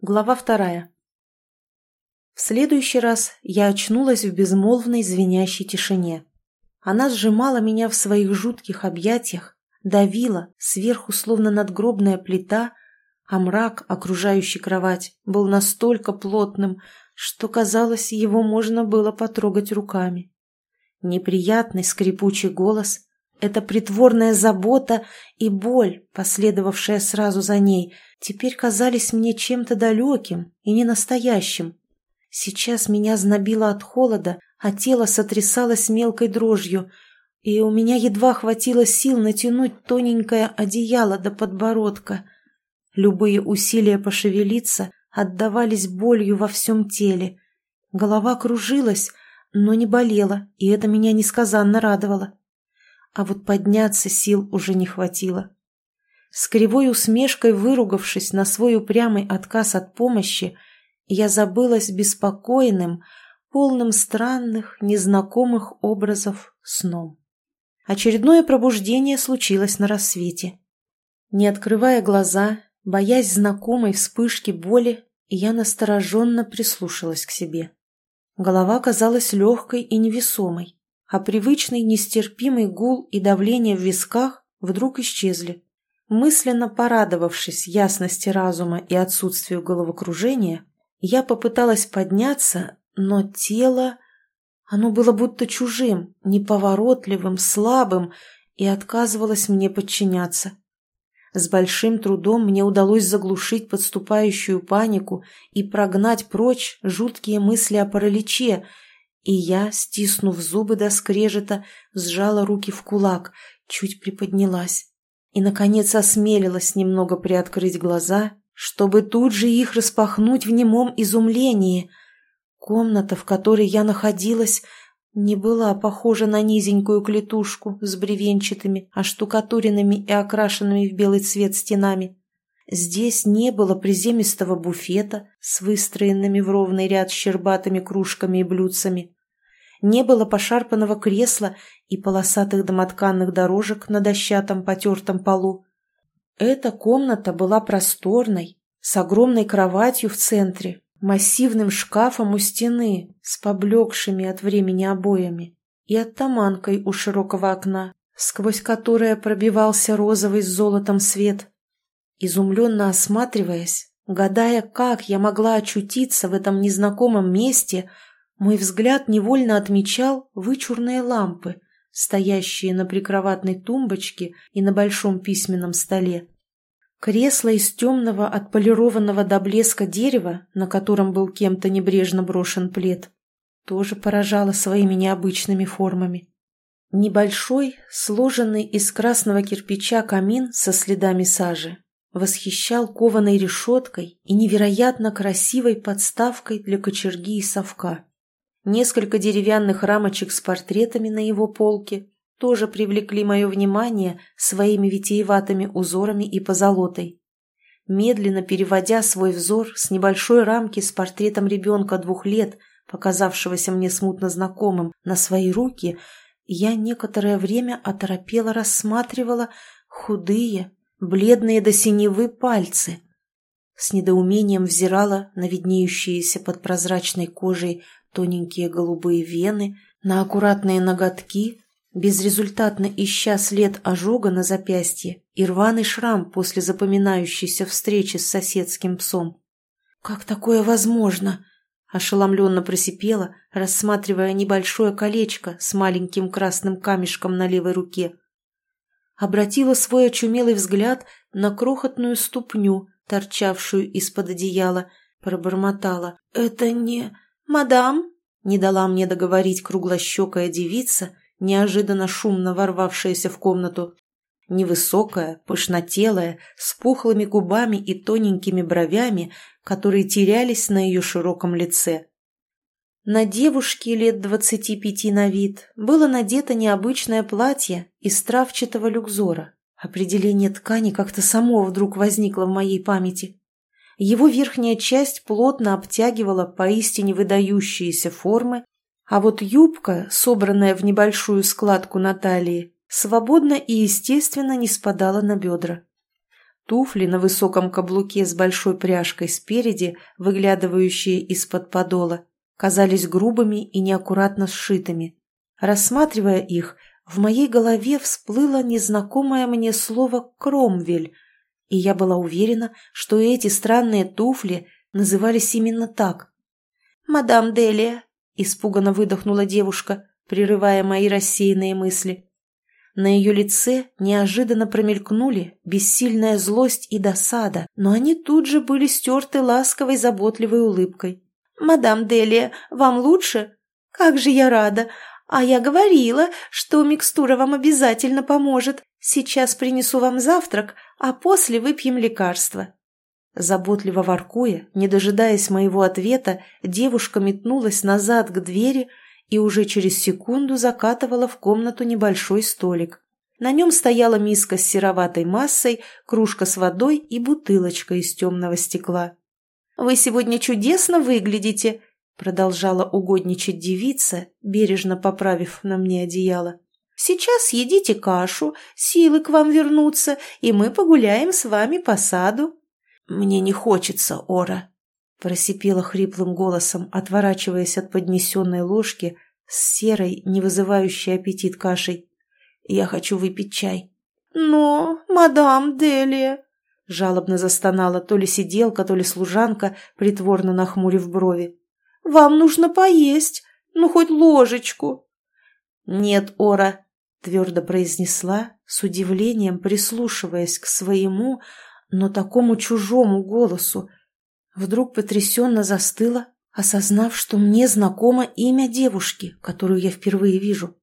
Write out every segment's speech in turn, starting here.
Глава вторая. В следующий раз я очнулась в безмолвной звенящей тишине. Она сжимала меня в своих жутких объятиях, давила, сверху словно надгробная плита, а мрак, окружающий кровать, был настолько плотным, что, казалось, его можно было потрогать руками. Неприятный скрипучий голос, эта притворная забота и боль, последовавшая сразу за ней, теперь казались мне чем-то далеким и ненастоящим. Сейчас меня знобило от холода, а тело сотрясалось мелкой дрожью, и у меня едва хватило сил натянуть тоненькое одеяло до подбородка. Любые усилия пошевелиться отдавались болью во всем теле. Голова кружилась, но не болела, и это меня несказанно радовало. А вот подняться сил уже не хватило. С кривой усмешкой выругавшись на свой упрямый отказ от помощи, я забылась беспокойным, полным странных, незнакомых образов сном. Очередное пробуждение случилось на рассвете. Не открывая глаза, боясь знакомой вспышки боли, я настороженно прислушалась к себе. Голова казалась легкой и невесомой, а привычный нестерпимый гул и давление в висках вдруг исчезли. Мысленно порадовавшись ясности разума и отсутствию головокружения, я попыталась подняться, но тело... Оно было будто чужим, неповоротливым, слабым и отказывалось мне подчиняться. С большим трудом мне удалось заглушить подступающую панику и прогнать прочь жуткие мысли о параличе, и я, стиснув зубы до скрежета, сжала руки в кулак, чуть приподнялась и, наконец, осмелилась немного приоткрыть глаза чтобы тут же их распахнуть в немом изумлении. Комната, в которой я находилась, не была похожа на низенькую клетушку с бревенчатыми, оштукатуренными и окрашенными в белый цвет стенами. Здесь не было приземистого буфета с выстроенными в ровный ряд щербатыми кружками и блюдцами. Не было пошарпанного кресла и полосатых домотканных дорожек на дощатом потертом полу. Эта комната была просторной, с огромной кроватью в центре, массивным шкафом у стены, с поблекшими от времени обоями и оттаманкой у широкого окна, сквозь которое пробивался розовый с золотом свет. Изумленно осматриваясь, гадая, как я могла очутиться в этом незнакомом месте, мой взгляд невольно отмечал вычурные лампы — стоящие на прикроватной тумбочке и на большом письменном столе. Кресло из темного отполированного до блеска дерева, на котором был кем-то небрежно брошен плед, тоже поражало своими необычными формами. Небольшой, сложенный из красного кирпича камин со следами сажи восхищал кованой решеткой и невероятно красивой подставкой для кочерги и совка. Несколько деревянных рамочек с портретами на его полке тоже привлекли мое внимание своими витиеватыми узорами и позолотой. Медленно переводя свой взор с небольшой рамки с портретом ребенка двух лет, показавшегося мне смутно знакомым, на свои руки, я некоторое время оторопело рассматривала худые, бледные до синевы пальцы. С недоумением взирала на виднеющиеся под прозрачной кожей тоненькие голубые вены, на аккуратные ноготки, безрезультатно ища след ожога на запястье и рваный шрам после запоминающейся встречи с соседским псом. «Как такое возможно?» – ошеломленно просипела, рассматривая небольшое колечко с маленьким красным камешком на левой руке. Обратила свой очумелый взгляд на крохотную ступню, торчавшую из-под одеяла, пробормотала. «Это не...» «Мадам!» — не дала мне договорить круглощекая девица, неожиданно шумно ворвавшаяся в комнату. Невысокая, пышнотелая, с пухлыми губами и тоненькими бровями, которые терялись на ее широком лице. На девушке лет двадцати пяти на вид было надето необычное платье из травчатого люкзора. Определение ткани как-то само вдруг возникло в моей памяти. Его верхняя часть плотно обтягивала поистине выдающиеся формы, а вот юбка, собранная в небольшую складку на талии, свободно и естественно не спадала на бедра. Туфли на высоком каблуке с большой пряжкой спереди, выглядывающие из-под подола, казались грубыми и неаккуратно сшитыми. Рассматривая их, в моей голове всплыло незнакомое мне слово «кромвель», и я была уверена, что эти странные туфли назывались именно так. «Мадам Делия», — испуганно выдохнула девушка, прерывая мои рассеянные мысли. На ее лице неожиданно промелькнули бессильная злость и досада, но они тут же были стерты ласковой заботливой улыбкой. «Мадам Делия, вам лучше? Как же я рада! А я говорила, что микстура вам обязательно поможет. Сейчас принесу вам завтрак, а после выпьем лекарство». Заботливо воркуя, не дожидаясь моего ответа, девушка метнулась назад к двери и уже через секунду закатывала в комнату небольшой столик. На нем стояла миска с сероватой массой, кружка с водой и бутылочка из темного стекла. «Вы сегодня чудесно выглядите», Продолжала угодничать девица, бережно поправив на мне одеяло. «Сейчас едите кашу, силы к вам вернутся, и мы погуляем с вами по саду». «Мне не хочется, Ора», — просипела хриплым голосом, отворачиваясь от поднесенной ложки с серой, не вызывающей аппетит кашей. «Я хочу выпить чай». «Но, мадам Делия», — жалобно застонала то ли сиделка, то ли служанка, притворно нахмурив брови. Вам нужно поесть, ну хоть ложечку». «Нет, Ора», — твердо произнесла, с удивлением прислушиваясь к своему, но такому чужому голосу. Вдруг потрясенно застыла, осознав, что мне знакомо имя девушки, которую я впервые вижу.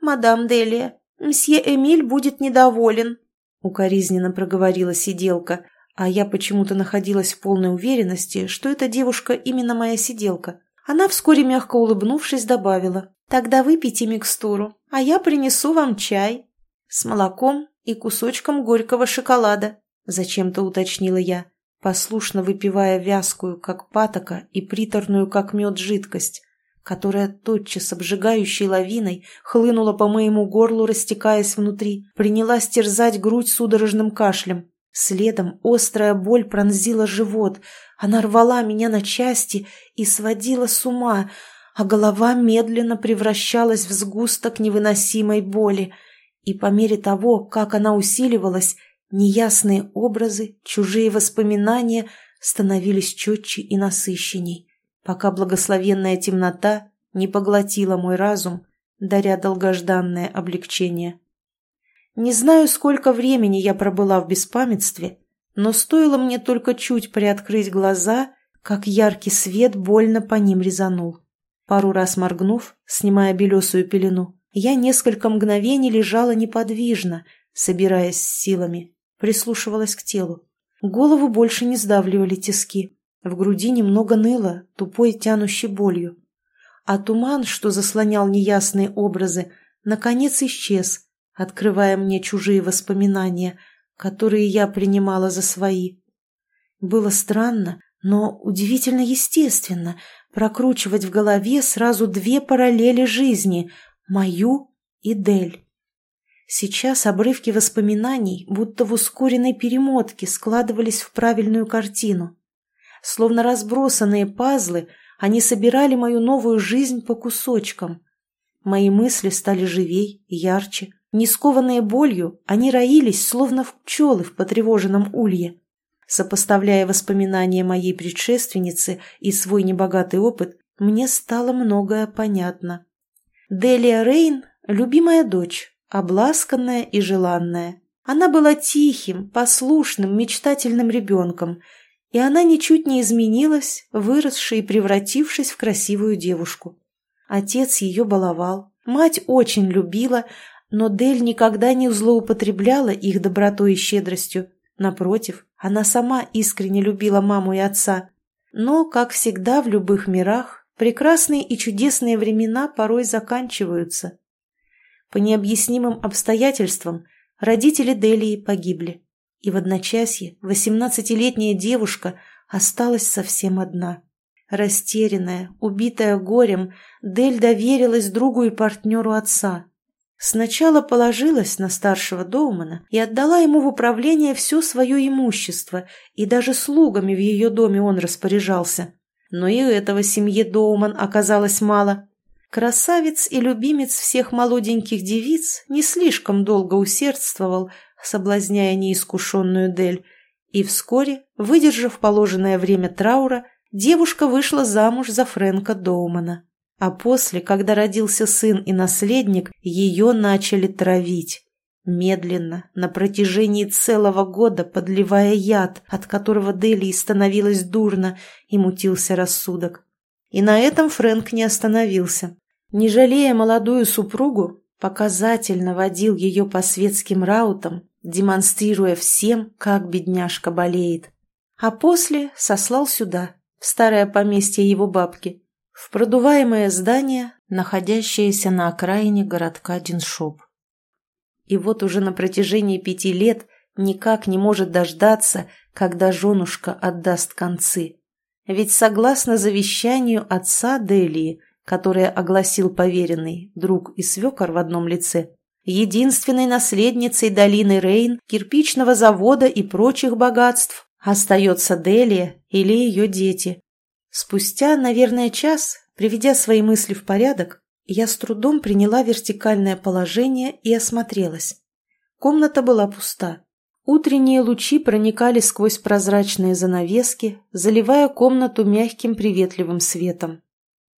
«Мадам Делия, мсье Эмиль будет недоволен», — укоризненно проговорила сиделка, а я почему-то находилась в полной уверенности, что эта девушка именно моя сиделка. Она вскоре, мягко улыбнувшись, добавила. «Тогда выпейте микстуру, а я принесу вам чай с молоком и кусочком горького шоколада», зачем-то уточнила я, послушно выпивая вязкую, как патока, и приторную, как мед, жидкость, которая тотчас обжигающей лавиной хлынула по моему горлу, растекаясь внутри, принялась терзать грудь судорожным кашлем. Следом острая боль пронзила живот, она рвала меня на части и сводила с ума, а голова медленно превращалась в сгусток невыносимой боли. И по мере того, как она усиливалась, неясные образы, чужие воспоминания становились четче и насыщенней, пока благословенная темнота не поглотила мой разум, даря долгожданное облегчение. Не знаю, сколько времени я пробыла в беспамятстве, но стоило мне только чуть приоткрыть глаза, как яркий свет больно по ним резанул. Пару раз моргнув, снимая белесую пелену, я несколько мгновений лежала неподвижно, собираясь с силами, прислушивалась к телу. Голову больше не сдавливали тиски, в груди немного ныло, тупой тянущей болью. А туман, что заслонял неясные образы, наконец исчез, открывая мне чужие воспоминания, которые я принимала за свои. Было странно, но удивительно естественно прокручивать в голове сразу две параллели жизни – мою и Дель. Сейчас обрывки воспоминаний, будто в ускоренной перемотке, складывались в правильную картину. Словно разбросанные пазлы, они собирали мою новую жизнь по кусочкам. Мои мысли стали живей, ярче, не скованные болью, они роились, словно в пчелы в потревоженном улье. Сопоставляя воспоминания моей предшественницы и свой небогатый опыт, мне стало многое понятно. Делия Рейн – любимая дочь, обласканная и желанная. Она была тихим, послушным, мечтательным ребенком, и она ничуть не изменилась, выросшей и превратившись в красивую девушку. Отец ее баловал, мать очень любила, но Дель никогда не злоупотребляла их добротой и щедростью. Напротив, она сама искренне любила маму и отца. Но, как всегда в любых мирах, прекрасные и чудесные времена порой заканчиваются. По необъяснимым обстоятельствам родители Делии погибли, и в одночасье восемнадцатилетняя девушка осталась совсем одна. Растерянная, убитая горем, Дель доверилась другу и партнеру отца – Сначала положилась на старшего Доумана и отдала ему в управление все свое имущество, и даже слугами в ее доме он распоряжался. Но и этого семье Доуман оказалось мало. Красавец и любимец всех молоденьких девиц не слишком долго усердствовал, соблазняя неискушенную Дель, и вскоре, выдержав положенное время траура, девушка вышла замуж за Фрэнка Доумана. А после, когда родился сын и наследник, ее начали травить. Медленно, на протяжении целого года подливая яд, от которого Делии становилось дурно, и мутился рассудок. И на этом Фрэнк не остановился. Не жалея молодую супругу, показательно водил ее по светским раутам, демонстрируя всем, как бедняжка болеет. А после сослал сюда, в старое поместье его бабки, в продуваемое здание, находящееся на окраине городка Диншоп. И вот уже на протяжении пяти лет никак не может дождаться, когда женушка отдаст концы. Ведь согласно завещанию отца Делии, которое огласил поверенный, друг и свекор в одном лице, единственной наследницей долины Рейн, кирпичного завода и прочих богатств остается Делия или ее дети. Спустя, наверное, час, приведя свои мысли в порядок, я с трудом приняла вертикальное положение и осмотрелась. Комната была пуста. Утренние лучи проникали сквозь прозрачные занавески, заливая комнату мягким приветливым светом.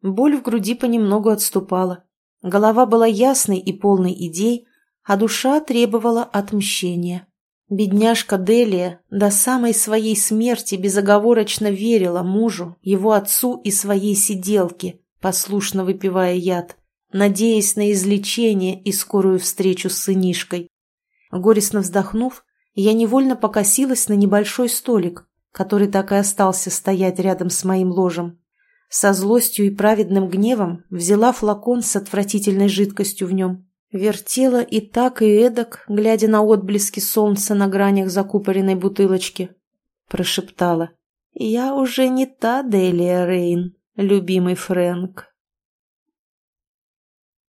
Боль в груди понемногу отступала. Голова была ясной и полной идей, а душа требовала отмщения. Бедняжка Делия до самой своей смерти безоговорочно верила мужу, его отцу и своей сиделке, послушно выпивая яд, надеясь на излечение и скорую встречу с сынишкой. Горестно вздохнув, я невольно покосилась на небольшой столик, который так и остался стоять рядом с моим ложем. Со злостью и праведным гневом взяла флакон с отвратительной жидкостью в нем Вертела и так, и эдак, глядя на отблески солнца на гранях закупоренной бутылочки. Прошептала. «Я уже не та Делия Рейн, любимый Фрэнк.